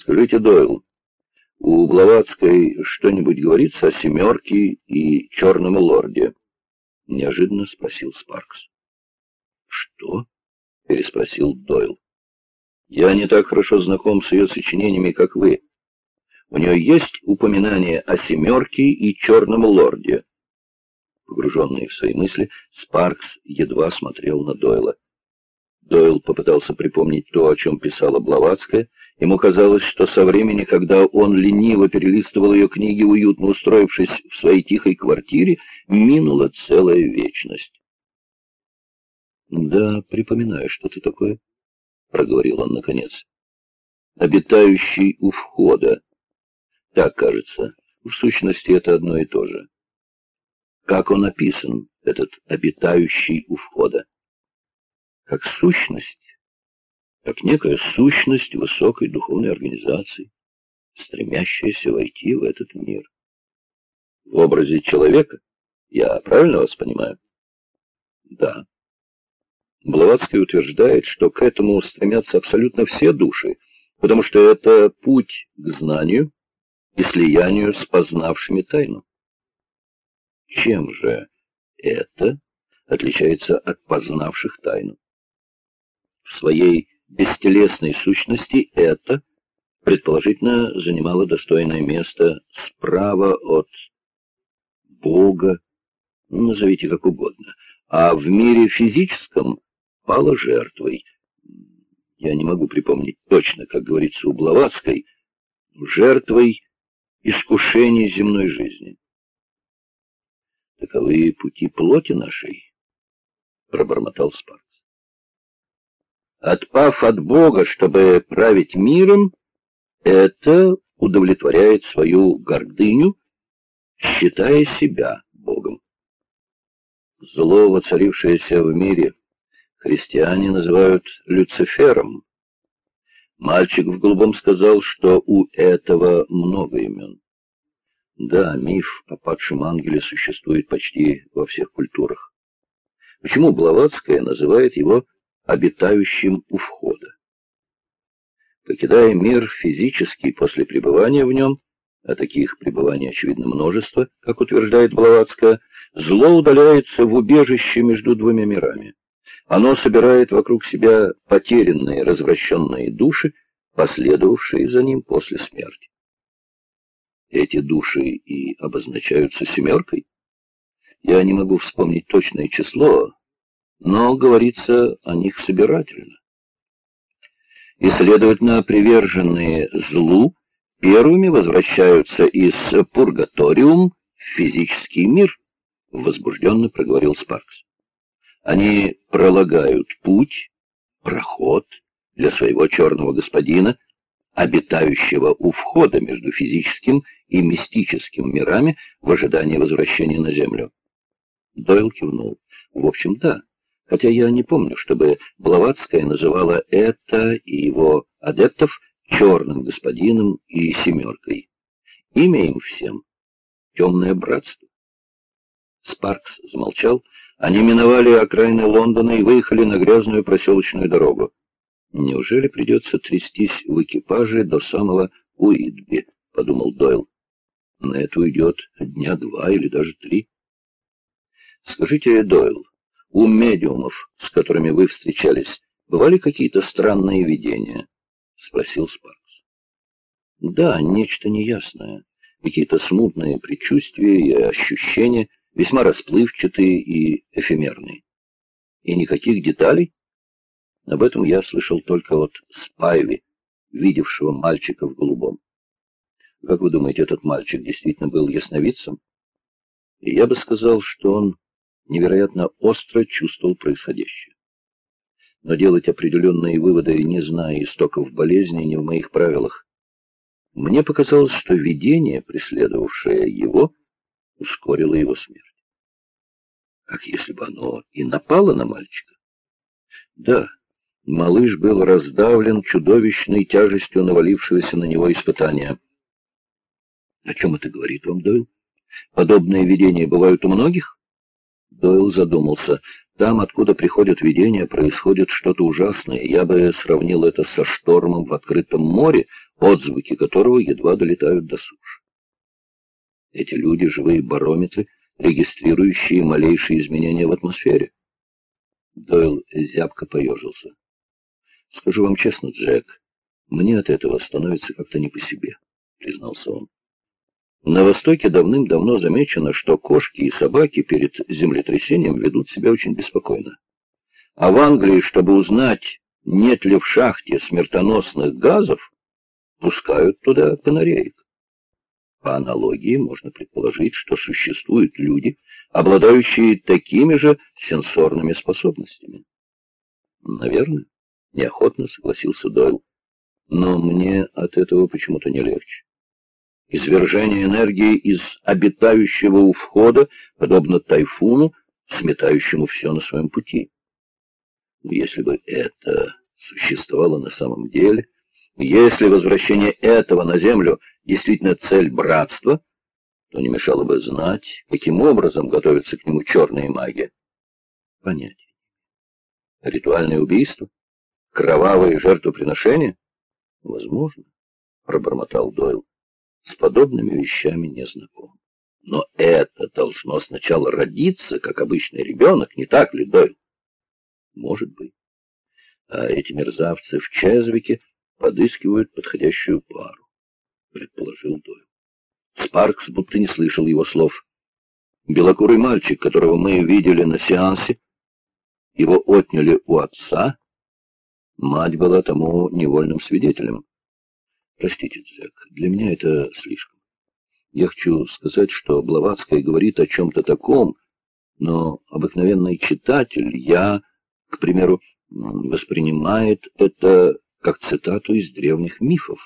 Скажите, Дойл, у Блаватской что-нибудь говорится о «семерке» и «черном лорде»? Неожиданно спросил Спаркс. Что? Переспросил Дойл. Я не так хорошо знаком с ее сочинениями, как вы. У нее есть упоминание о «семерке» и «черном лорде». Погруженный в свои мысли, Спаркс едва смотрел на Дойла. Дойл попытался припомнить то, о чем писала Блаватская, Ему казалось, что со времени, когда он лениво перелистывал ее книги, уютно устроившись в своей тихой квартире, минула целая вечность. «Да, припоминаю что-то такое», — проговорил он наконец. «Обитающий у входа. Так, кажется. В сущности, это одно и то же. Как он описан, этот обитающий у входа? Как сущность?» как некая сущность высокой духовной организации, стремящаяся войти в этот мир. В образе человека? Я правильно вас понимаю? Да. Блаватский утверждает, что к этому стремятся абсолютно все души, потому что это путь к знанию и слиянию с познавшими тайну. Чем же это отличается от познавших тайну? Своей бестелесной сущности это, предположительно, занимало достойное место справа от Бога, назовите как угодно, а в мире физическом пало жертвой. Я не могу припомнить точно, как говорится у Блаватской, жертвой искушений земной жизни. Таковы пути плоти нашей, — пробормотал Спарк. Отпав от Бога, чтобы править миром, это удовлетворяет свою гордыню, считая себя Богом. Зло, воцарившееся в мире, христиане называют Люцифером. Мальчик в голубом сказал, что у этого много имен. Да, миф о падшем ангеле существует почти во всех культурах. Почему Блаватская называет его обитающим у входа. Покидая мир физический после пребывания в нем, а таких пребываний, очевидно, множество, как утверждает Блаватская, зло удаляется в убежище между двумя мирами. Оно собирает вокруг себя потерянные, развращенные души, последовавшие за ним после смерти. Эти души и обозначаются семеркой. Я не могу вспомнить точное число, но говорится о них собирательно. И, следовательно, приверженные злу первыми возвращаются из пургаториум в физический мир, возбужденно проговорил Спаркс. Они пролагают путь, проход для своего черного господина, обитающего у входа между физическим и мистическим мирами в ожидании возвращения на Землю. Дойл кивнул. В общем, да хотя я не помню, чтобы Блаватская называла это и его адептов черным господином и семеркой. Имя им всем — темное братство. Спаркс замолчал. Они миновали окраины Лондона и выехали на грязную проселочную дорогу. «Неужели придется трястись в экипаже до самого Уитби?» — подумал Дойл. «На это уйдет дня два или даже три». «Скажите, Дойл, у медиумов, с которыми вы встречались, бывали какие-то странные видения? — спросил Спаркс. — Да, нечто неясное. Какие-то смутные предчувствия и ощущения, весьма расплывчатые и эфемерные. И никаких деталей? Об этом я слышал только от Спайви, видевшего мальчика в голубом. Как вы думаете, этот мальчик действительно был ясновидцем? И я бы сказал, что он невероятно остро чувствовал происходящее. Но делать определенные выводы, не зная истоков болезни, не в моих правилах. Мне показалось, что видение, преследовавшее его, ускорило его смерть. Как если бы оно и напало на мальчика? Да, малыш был раздавлен чудовищной тяжестью навалившегося на него испытания. О чем это говорит вам, Дойл? Подобные видения бывают у многих? Дойл задумался. Там, откуда приходят видения, происходит что-то ужасное. Я бы сравнил это со штормом в открытом море, отзвуки которого едва долетают до суши. Эти люди — живые барометры, регистрирующие малейшие изменения в атмосфере. Дойл зябко поежился. «Скажу вам честно, Джек, мне от этого становится как-то не по себе», — признался он. На Востоке давным-давно замечено, что кошки и собаки перед землетрясением ведут себя очень беспокойно. А в Англии, чтобы узнать, нет ли в шахте смертоносных газов, пускают туда канареек. По аналогии можно предположить, что существуют люди, обладающие такими же сенсорными способностями. Наверное, неохотно согласился Дойл. Но мне от этого почему-то не легче. Извержение энергии из обитающего у входа, подобно тайфуну, сметающему все на своем пути. Если бы это существовало на самом деле, если возвращение этого на Землю действительно цель братства, то не мешало бы знать, каким образом готовятся к нему черные маги. Понятие. Ритуальное убийство? Кровавые жертвоприношения? Возможно, пробормотал Дойл с подобными вещами не знаком. Но это должно сначала родиться, как обычный ребенок, не так ли, Дойл? Может быть. А эти мерзавцы в Чезвике подыскивают подходящую пару, предположил Дойл. Спаркс будто не слышал его слов. Белокурый мальчик, которого мы видели на сеансе, его отняли у отца. Мать была тому невольным свидетелем. Простите, Джек, для меня это слишком. Я хочу сказать, что Блаватская говорит о чем-то таком, но обыкновенный читатель, я, к примеру, воспринимает это как цитату из древних мифов.